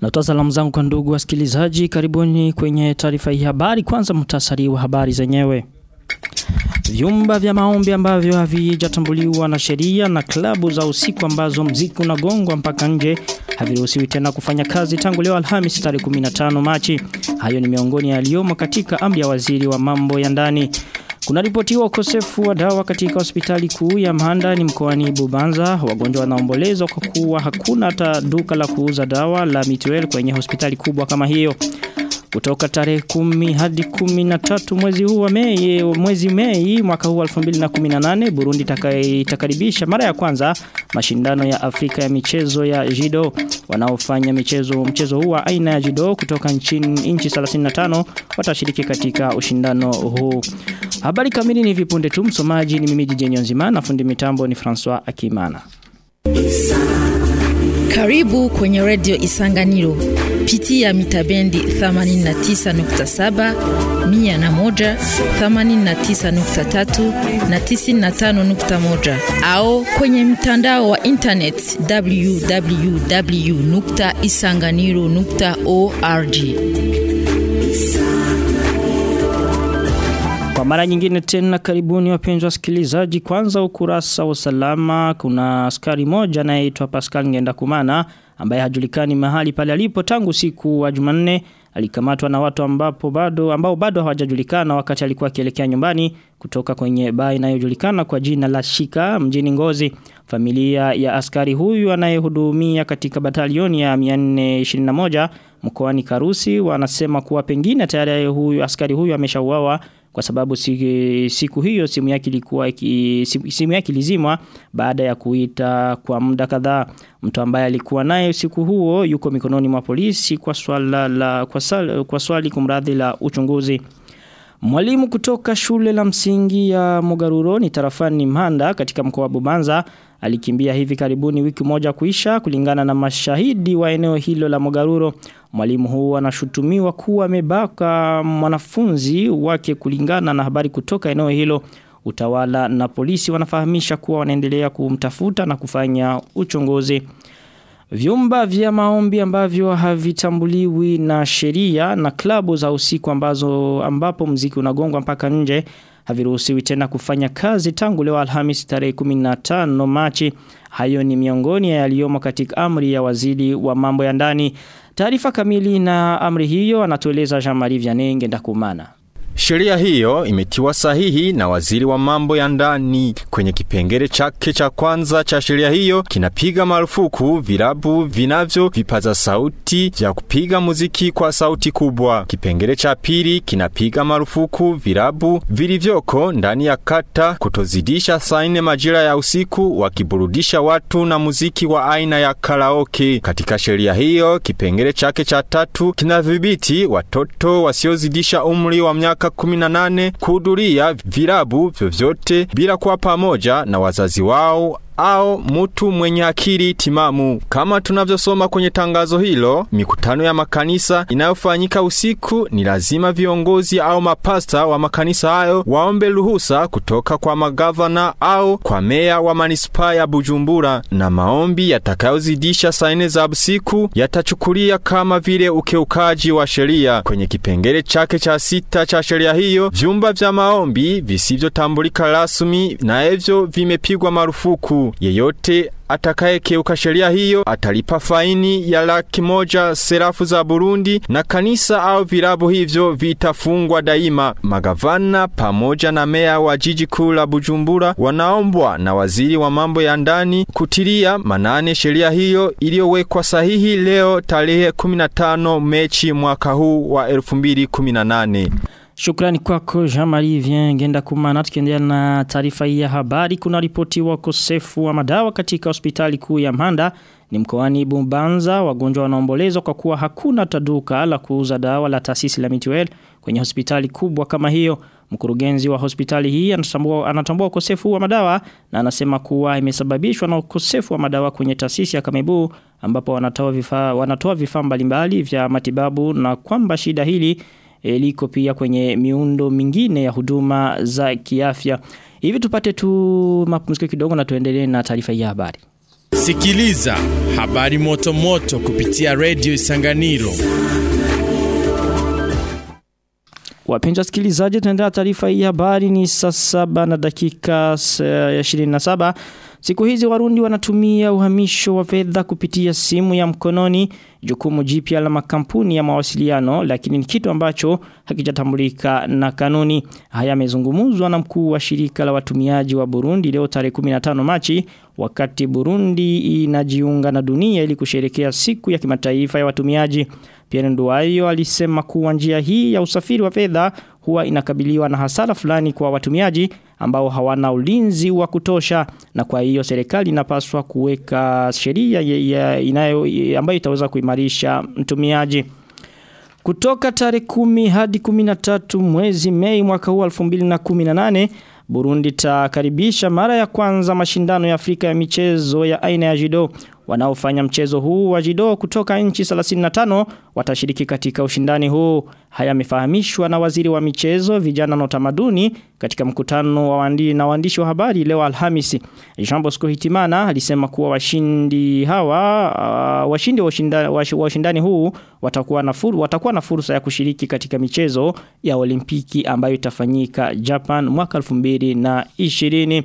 Natoa salamu zangu kwa ndugu wasikilizaji, karibuni kwenye taarifa hii habari. Kwanza muhtasari wa habari zenyewe. Vyumba vya maombi ambavyo havijatambuliwa na sheria na klabu za usiku ambazo mziki unagongwa mpaka nje haviruhusiwi tena kufanya kazi tangu leo Alhamisi tarehe 15 Machi. Hayo ni miongoni ya yaliyomo katika amri ya waziri wa mambo ya ndani. Kuna ripotiwa ukosefu wa dawa katika hospitali kuu ya mhanda Mhandani mkoani Bubanza. Wagonjwa wanaombolezwa kwa kuwa hakuna hata duka la kuuza dawa la Mituel kwenye hospitali kubwa kama hiyo. Kutoka tarehe kumi hadi kumi na tatu mwezi huu wa Mei, mwezi Mei mwaka huu 2018 Burundi itakaribisha mara ya kwanza mashindano ya Afrika ya michezo ya judo. Wanaofanya michezo mchezo huu wa aina ya judo kutoka nchini inchi 35 watashiriki katika ushindano huu. Habari kamili ni vipunde tu msomaji ni mimi Jenyo Nzima na fundi mitambo ni Francois Akimana. Karibu kwenye Radio Isanganiro. Pitia mitabendi 89.7, 101, 89.3 na 95.1 au kwenye mtandao wa internet www.isanganiro.org. Kwa mara nyingine tena karibuni wapenzi wasikilizaji kwanza ukurasa wa usalama kuna askari moja anayeitwa Pascal Ngenda Kumana ambaye hajulikani mahali pale alipo tangu siku wa Jumanne alikamatwa na watu ambapo bado ambao bado hawajajulikana wakati alikuwa akielekea nyumbani kutoka kwenye baa inayojulikana kwa jina la Shika mjini Ngozi. Familia ya askari huyu anayehudumia katika batalioni ya 421 mkoani Karusi wanasema kuwa pengine tayari huyu askari huyu ameshauawa kwa sababu siku hiyo simu yake ilikuwa simu yake ilizimwa baada ya kuita kwa muda kadhaa. Mtu ambaye alikuwa naye siku huo yuko mikononi mwa polisi kwa swala la kwa, swali kumradhi la uchunguzi Mwalimu kutoka shule la msingi ya Mogaruro ni tarafani Mhanda katika mkoa wa Bubanza alikimbia hivi karibuni wiki moja kuisha kulingana na mashahidi wa eneo hilo la Mogaruro. Mwalimu huu anashutumiwa kuwa amebaka mwanafunzi wake kulingana na habari kutoka eneo hilo. Utawala na polisi wanafahamisha kuwa wanaendelea kumtafuta na kufanya uchunguzi. Vyumba vya maombi ambavyo havitambuliwi na sheria na klabu za usiku ambazo ambapo mziki unagongwa mpaka nje haviruhusiwi tena kufanya kazi tangu leo Alhamisi tarehe 15 Machi. Hayo ni miongoni ya yaliyomo katika amri ya waziri wa mambo ya ndani. Taarifa kamili na amri hiyo anatueleza Jean-Marie Vianney Ngendakumana. Sheria hiyo imetiwa sahihi na waziri wa mambo ya ndani. Kwenye kipengele chake cha kwanza cha sheria hiyo kinapiga marufuku vilabu vinavyo vipaza sauti vya kupiga muziki kwa sauti kubwa. Kipengele cha pili kinapiga marufuku vilabu vilivyoko ndani ya kata kutozidisha saa nne majira ya usiku wakiburudisha watu na muziki wa aina ya karaoke. Katika sheria hiyo kipengele chake cha tatu kinadhibiti watoto wasiozidisha umri wa miaka miaka 18 kuhudhuria vilabu vyovyote bila kuwa pamoja na wazazi wao au mtu mwenye akili timamu. Kama tunavyosoma kwenye tangazo hilo, mikutano ya makanisa inayofanyika usiku ni lazima viongozi au mapasta wa makanisa hayo waombe ruhusa kutoka kwa magavana au kwa meya wa manispaa ya Bujumbura, na maombi yatakayozidisha saa nne za usiku yatachukulia kama vile ukeukaji wa sheria. Kwenye kipengele chake cha sita cha sheria hiyo, vyumba vya maombi visivyotambulika rasmi na hivyo vimepigwa marufuku. Yeyote atakayekeuka sheria hiyo atalipa faini ya laki moja serafu za Burundi na kanisa au virabu hivyo vitafungwa daima. Magavana pamoja na meya wa jiji kuu la Bujumbura wanaombwa na waziri wa mambo ya ndani kutilia manane sheria hiyo iliyowekwa sahihi leo tarehe 15 Mechi mwaka huu wa 2018. Shukrani kwako Jean-Marie Viengenda kumana tukiendelea na taarifa hii ya habari. Kuna ripoti wa kosefu wa madawa katika hospitali kuu ya Manda ni mkoani Bumbanza wagonjwa wanaombolezwa kwa kuwa hakuna taduka la kuuza dawa la taasisi la Mituel kwenye hospitali kubwa kama hiyo. Mkurugenzi wa hospitali hii anatambua anatambua ukosefu wa madawa na anasema kuwa imesababishwa na ukosefu wa madawa kwenye taasisi ya Kamebu ambapo wanatoa vifaa wanatoa vifaa mbalimbali vya matibabu na kwamba shida hili e, liko pia kwenye miundo mingine ya huduma za kiafya. Hivi tupate tu mapumziko kidogo na tuendelee na taarifa hii ya habari. Sikiliza habari moto moto kupitia Radio Isanganiro. Wapenzi wasikilizaji tunaendelea taarifa hii habari ni saa saba na dakika 27. Siku hizi warundi wanatumia uhamisho wa fedha kupitia simu ya mkononi jukumu jipya la makampuni ya mawasiliano lakini ni kitu ambacho hakijatambulika na kanuni. Haya yamezungumzwa na mkuu wa shirika la watumiaji wa Burundi leo tarehe 15 Machi wakati Burundi inajiunga na dunia ili kusherekea siku ya kimataifa ya watumiaji. Pierre Nduwayo alisema kuwa njia hii ya usafiri wa fedha huwa inakabiliwa na hasara fulani kwa watumiaji ambao hawana ulinzi wa kutosha na kwa hiyo serikali inapaswa kuweka sheria inayo ambayo itaweza kuimarisha mtumiaji. Kutoka tarehe 10 hadi 13 mwezi Mei mwaka huu 2018 Burundi takaribisha mara ya kwanza mashindano ya Afrika ya michezo ya aina ya judo. Wanaofanya mchezo huu wa judo kutoka nchi 35 watashiriki katika ushindani huu. Haya yamefahamishwa na waziri wa michezo, vijana na utamaduni katika mkutano wa wandi na waandishi wa habari leo Alhamisi. Jean Bosco Hitimana alisema kuwa washindi hawa uh, washindi wa ushindani, wa ushindani huu watakuwa na furu, watakuwa na fursa ya kushiriki katika michezo ya Olimpiki ambayo itafanyika Japan mwaka 2020.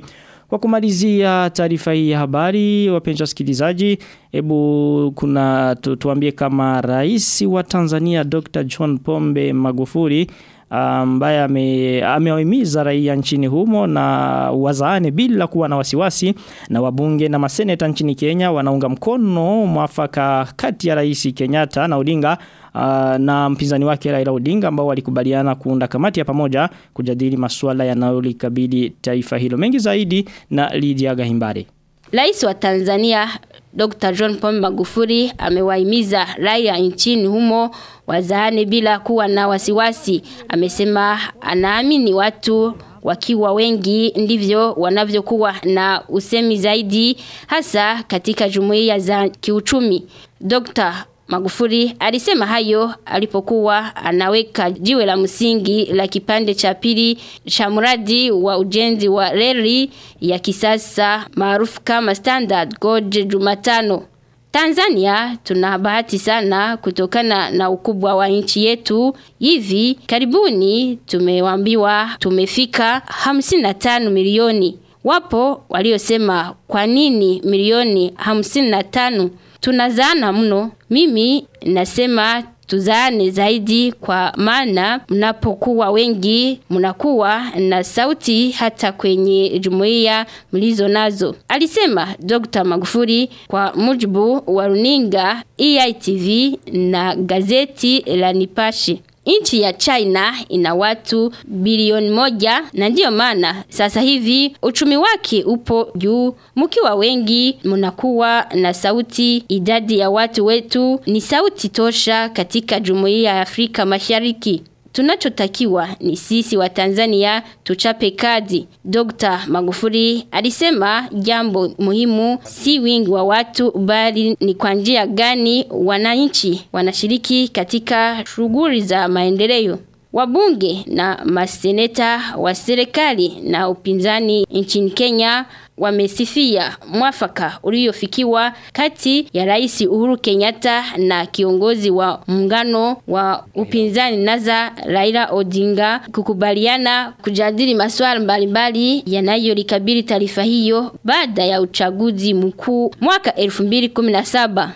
Kwa kumalizia taarifa hii ya habari, wapenzi wasikilizaji, hebu kuna tu, tuambie kama rais wa Tanzania Dr. John Pombe Magufuli ambaye ame, amewahimiza raia nchini humo na wazaane bila kuwa na wasiwasi na wabunge na maseneta nchini Kenya wanaunga mkono mwafaka kati ya rais Kenyatta na Odinga uh, na mpinzani wake Raila Odinga ambao walikubaliana kuunda kamati ya pamoja kujadili masuala yanayolikabili taifa hilo mengi zaidi na Lydia Gahimbare Rais wa Tanzania Dr. John Pombe Magufuli amewahimiza raia nchini humo wazaane bila kuwa na wasiwasi. Amesema anaamini watu wakiwa wengi ndivyo wanavyokuwa na usemi zaidi hasa katika jumuiya za kiuchumi. Dr. Magufuli alisema hayo alipokuwa anaweka jiwe la msingi la kipande cha pili cha mradi wa ujenzi wa reli ya kisasa maarufu kama Standard Gauge Jumatano. Tanzania tuna bahati sana kutokana na ukubwa wa nchi yetu. Hivi karibuni tumewambiwa tumefika 55 milioni. Wapo waliosema kwa nini milioni 55? Tunazaana mno. Mimi nasema tuzane zaidi kwa maana mnapokuwa wengi mnakuwa na sauti hata kwenye jumuiya mlizo nazo. Alisema Dr. Magufuli kwa mujibu wa runinga EITV na gazeti la Nipashe. Nchi ya China ina watu bilioni moja na ndiyo maana sasa hivi uchumi wake upo juu. Mkiwa wengi mnakuwa na sauti. Idadi ya watu wetu ni sauti tosha katika jumuiya ya Afrika Mashariki. Tunachotakiwa ni sisi wa Tanzania tuchape kazi. Dr. Magufuli alisema jambo muhimu si wingi wa watu bali ni kwa njia gani wananchi wanashiriki katika shughuli za maendeleo. Wabunge na maseneta wa serikali na upinzani nchini Kenya wamesifia mwafaka uliofikiwa kati ya Rais Uhuru Kenyatta na kiongozi wa muungano wa upinzani Naza Raila Odinga kukubaliana kujadili masuala mbalimbali yanayolikabili taifa hiyo baada ya uchaguzi mkuu mwaka 2017.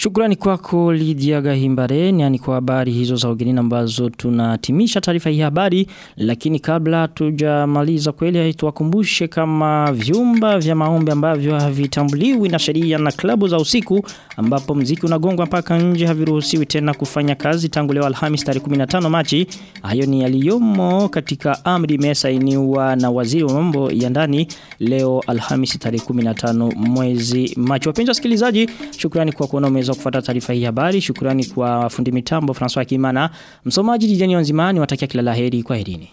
Shukrani kwako Lydia Gahimbare. Ni kwa habari hizo za ugenini ambazo tunatimisha taarifa hii habari. Lakini kabla tujamaliza kweli tuwakumbushe kama vyumba vya maombi ambavyo havitambuliwi na sheria na klabu za usiku ambapo mziki unagongwa mpaka nje haviruhusiwi tena kufanya kazi tangu leo Alhamis tarehe 15 Machi. Hayo ni yaliyomo katika amri imesainiwa na waziri wa mambo ya ndani leo Alhamis tarehe 15 mwezi Machi. Wapenzi wasikilizaji shukrani kwa kuona umeweza kufuata taarifa hii habari. Shukrani kwa fundi mitambo François Kimana. Msomaji Jijani Onzimani watakia kila la heri kwa herini